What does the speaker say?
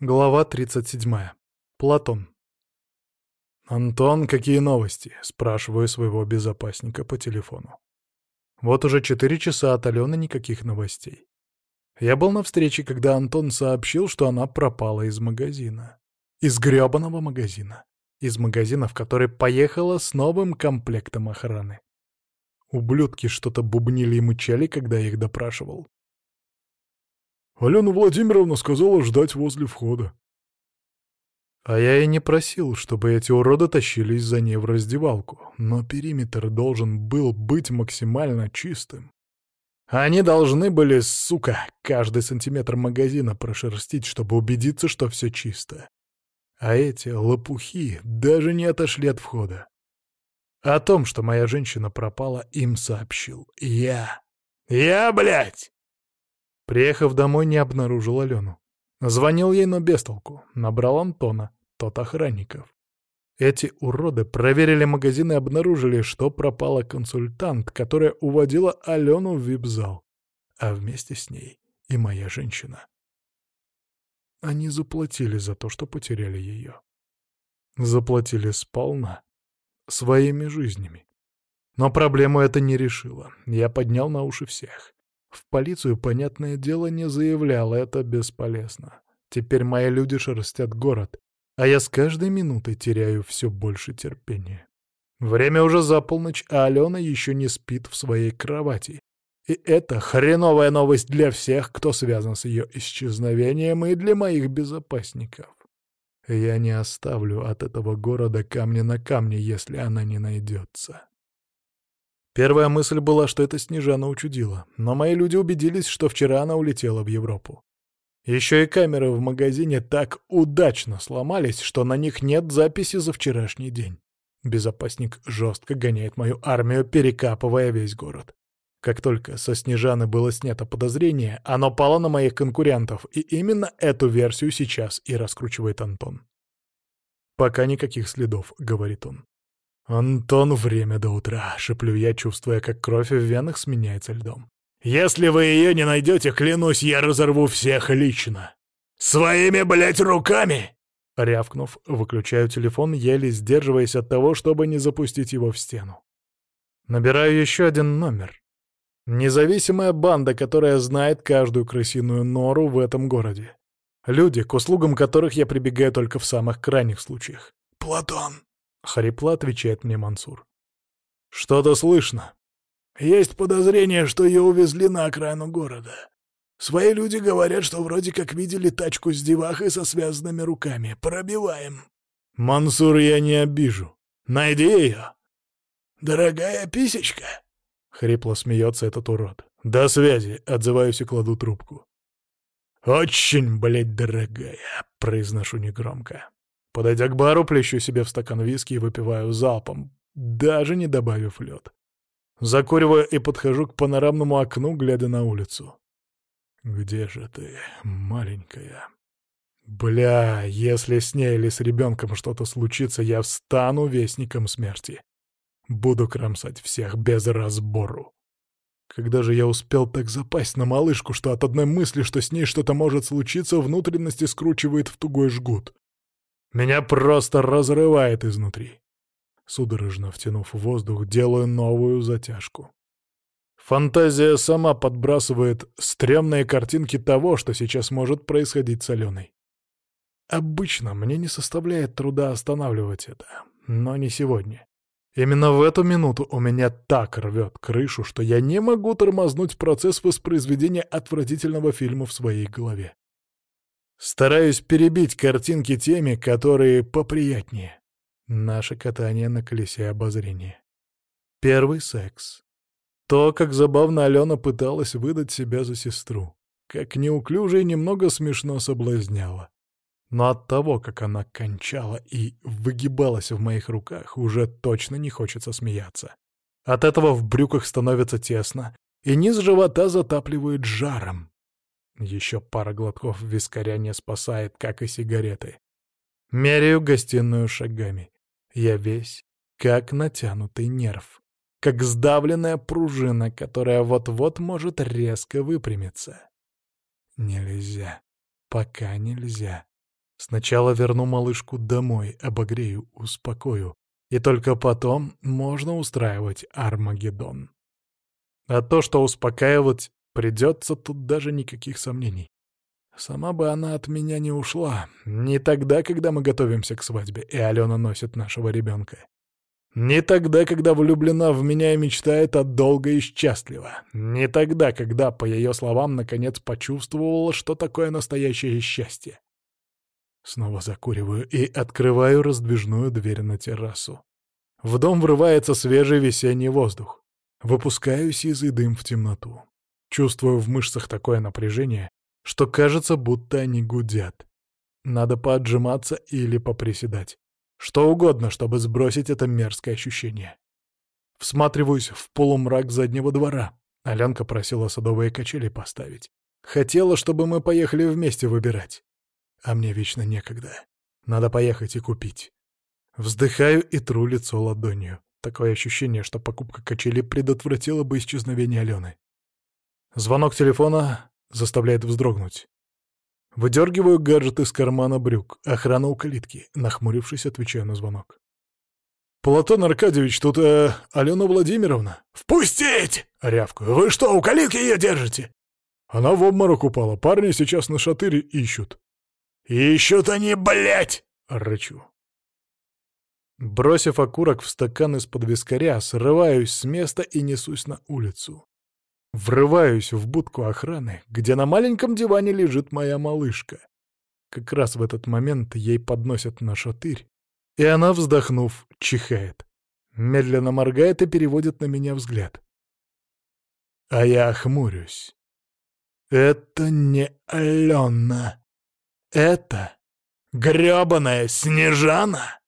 Глава 37. Платон. «Антон, какие новости?» — спрашиваю своего безопасника по телефону. Вот уже четыре часа от Алены никаких новостей. Я был на встрече, когда Антон сообщил, что она пропала из магазина. Из грёбаного магазина. Из магазина, в который поехала с новым комплектом охраны. Ублюдки что-то бубнили и мычали, когда я их допрашивал. Алена Владимировна сказала ждать возле входа. А я и не просил, чтобы эти уроды тащились за ней в раздевалку, но периметр должен был быть максимально чистым. Они должны были, сука, каждый сантиметр магазина прошерстить, чтобы убедиться, что все чисто. А эти лопухи даже не отошли от входа. О том, что моя женщина пропала, им сообщил я. Я, блядь! Приехав домой, не обнаружил Алену. Звонил ей, но без толку. Набрал Антона, тот охранников. Эти уроды проверили магазин и обнаружили, что пропала консультант, которая уводила Алену в вип-зал, а вместе с ней и моя женщина. Они заплатили за то, что потеряли ее. Заплатили сполна, своими жизнями. Но проблему это не решило. Я поднял на уши всех. В полицию, понятное дело, не заявлял, это бесполезно. Теперь мои люди шерстят город, а я с каждой минутой теряю все больше терпения. Время уже за полночь, а Алена еще не спит в своей кровати. И это хреновая новость для всех, кто связан с ее исчезновением, и для моих безопасников. Я не оставлю от этого города камня на камне, если она не найдется. Первая мысль была, что это Снежана учудила, но мои люди убедились, что вчера она улетела в Европу. Еще и камеры в магазине так удачно сломались, что на них нет записи за вчерашний день. Безопасник жестко гоняет мою армию, перекапывая весь город. Как только со Снежаны было снято подозрение, оно пало на моих конкурентов, и именно эту версию сейчас и раскручивает Антон. «Пока никаких следов», — говорит он. «Антон, время до утра», — шеплю я, чувствуя, как кровь в венах сменяется льдом. «Если вы ее не найдете, клянусь, я разорву всех лично! Своими, блядь, руками!» Рявкнув, выключаю телефон, еле сдерживаясь от того, чтобы не запустить его в стену. Набираю еще один номер. Независимая банда, которая знает каждую крысиную нору в этом городе. Люди, к услугам которых я прибегаю только в самых крайних случаях. «Платон!» — хрипло отвечает мне Мансур. «Что-то слышно. Есть подозрение, что ее увезли на окраину города. Свои люди говорят, что вроде как видели тачку с девахой со связанными руками. Пробиваем». «Мансур я не обижу. Найди ее». «Дорогая писечка?» — хрипло смеется этот урод. «До связи», — отзываюсь и кладу трубку. «Очень, блядь, дорогая», — произношу негромко. Подойдя к бару, плещу себе в стакан виски и выпиваю залпом, даже не добавив лед. Закуриваю и подхожу к панорамному окну, глядя на улицу. «Где же ты, маленькая?» «Бля, если с ней или с ребенком что-то случится, я встану вестником смерти. Буду кромсать всех без разбору». Когда же я успел так запасть на малышку, что от одной мысли, что с ней что-то может случиться, внутренности скручивает в тугой жгут? Меня просто разрывает изнутри. Судорожно втянув воздух, делаю новую затяжку. Фантазия сама подбрасывает стрёмные картинки того, что сейчас может происходить с Аленой. Обычно мне не составляет труда останавливать это, но не сегодня. Именно в эту минуту у меня так рвет крышу, что я не могу тормознуть процесс воспроизведения отвратительного фильма в своей голове. Стараюсь перебить картинки теми, которые поприятнее. Наше катание на колесе обозрения. Первый секс. То, как забавно Алена пыталась выдать себя за сестру. Как неуклюже и немного смешно соблазняла. Но от того, как она кончала и выгибалась в моих руках, уже точно не хочется смеяться. От этого в брюках становится тесно, и низ живота затапливает жаром. Еще пара глотков вискаря не спасает, как и сигареты. Меряю гостиную шагами. Я весь как натянутый нерв, как сдавленная пружина, которая вот-вот может резко выпрямиться. Нельзя. Пока нельзя. Сначала верну малышку домой, обогрею, успокою, и только потом можно устраивать Армагеддон. А то, что успокаивать придется, тут даже никаких сомнений. Сама бы она от меня не ушла. Не тогда, когда мы готовимся к свадьбе, и Алена носит нашего ребенка. Не тогда, когда влюблена в меня и мечтает от долго и счастливо. Не тогда, когда, по ее словам, наконец почувствовала, что такое настоящее счастье. Снова закуриваю и открываю раздвижную дверь на террасу. В дом врывается свежий весенний воздух. Выпускаю сизый дым в темноту. Чувствую в мышцах такое напряжение, что кажется, будто они гудят. Надо поотжиматься или поприседать. Что угодно, чтобы сбросить это мерзкое ощущение. Всматриваюсь в полумрак заднего двора. Аленка просила садовые качели поставить. Хотела, чтобы мы поехали вместе выбирать. А мне вечно некогда. Надо поехать и купить. Вздыхаю и тру лицо ладонью. Такое ощущение, что покупка качели предотвратила бы исчезновение Алены. Звонок телефона заставляет вздрогнуть. Выдергиваю гаджет из кармана брюк. Охрана у калитки. Нахмурившись, отвечаю на звонок. «Платон Аркадьевич, тут э, Алена Владимировна». «Впустить!» — рявкаю. «Вы что, у калитки ее держите?» Она в обморок упала. Парни сейчас на шатыре ищут. «Ищут они, блядь!» — рычу. Бросив окурок в стакан из-под вискаря, срываюсь с места и несусь на улицу. Врываюсь в будку охраны, где на маленьком диване лежит моя малышка. Как раз в этот момент ей подносят на шатырь, и она, вздохнув, чихает. Медленно моргает и переводит на меня взгляд. А я охмурюсь. Это не Алена. Это грёбаная Снежана.